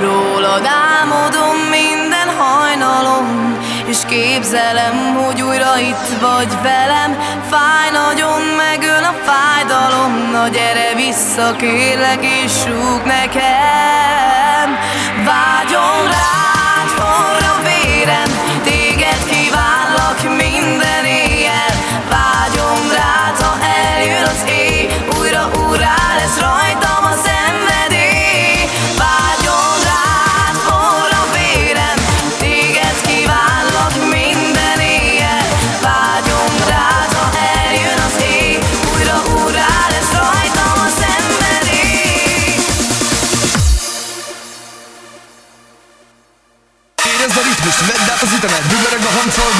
Rólad álmodom minden hajnalom És képzelem, hogy újra itt vagy velem. Fáj nagyon, megöl a fájdalom Na gyere vissza, kérlek és súg nekem. Vágyom rád, forra vérem Téged kívánlak minden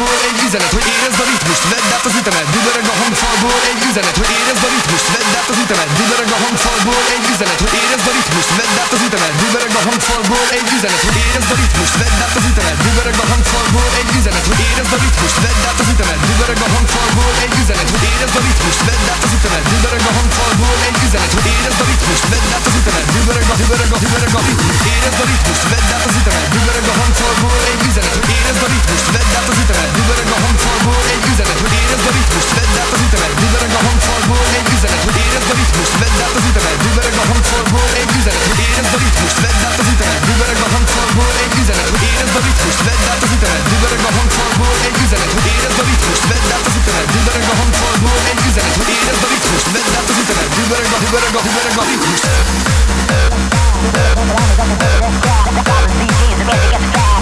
hangfalból egy üzenet Hogy érezd a ritmust, vedd át az ütemet Dübörög a hangfalból egy üzenet Hogy érezd a ritmust, vedd át az ütemet Dübörög a hangfalból egy üzenet Hogy érezd a ritmust, vedd át az ütemet Dübörög a hangfalból egy üzenet Hogy érezd a ritmust, vedd át az ütemet Dübörög a hangfalból egy üzenet Hogy érezd a ritmust, vedd át az ütemet Dübörög a hangfalból egy üzenet Hogy érezd a ritmust, vedd át az ütemet Dübörög a hangfalból egy üzenet Hogy érezd a ritmust, vedd át az ütemet Dübörög a, dübörög a, dübörög a ritmus. Érezd a ritmust, Dübörög a, dübörög a, dübörög a ritmust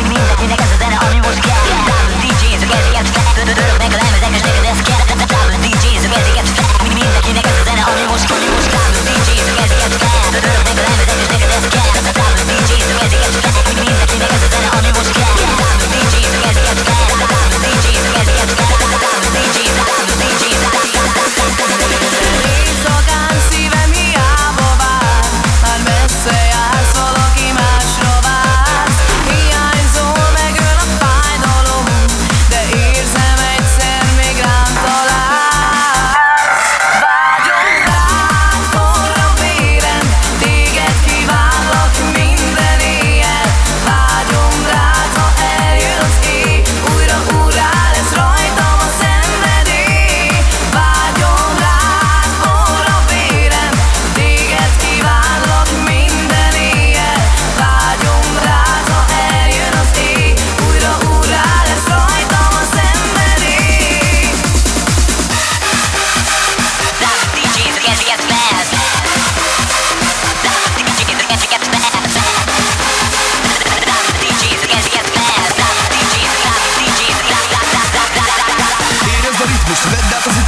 Mindenkinek ez a zene, ami most kell DJs, ők ezeket fel Dörögnek a lemezek, és neked ez kell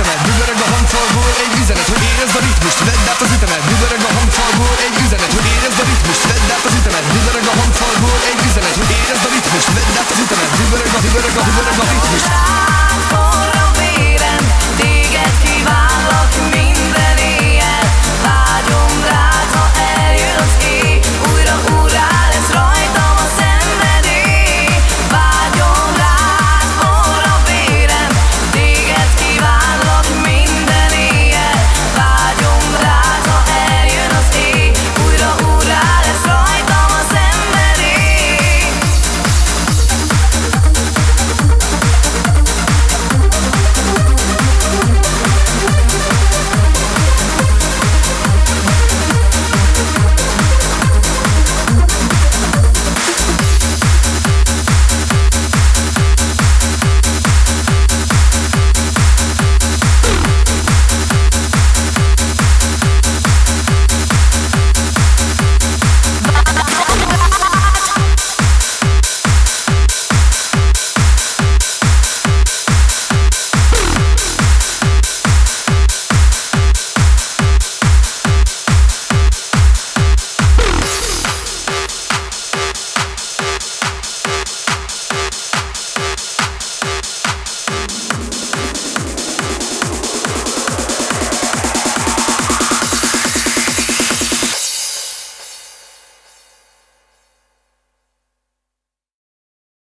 ütemet Dübörög a hangfalból egy üzenet Hogy érezd a ritmust, vedd át az ütemet Dübörög a hangfalból egy üzenet Hogy érezd a ritmust, vedd át az ütemet Dübörög a hangfalból egy üzenet Hogy érezd a ritmust, vedd át az ütemet Dübörög a, dübörög a, dübörög a forra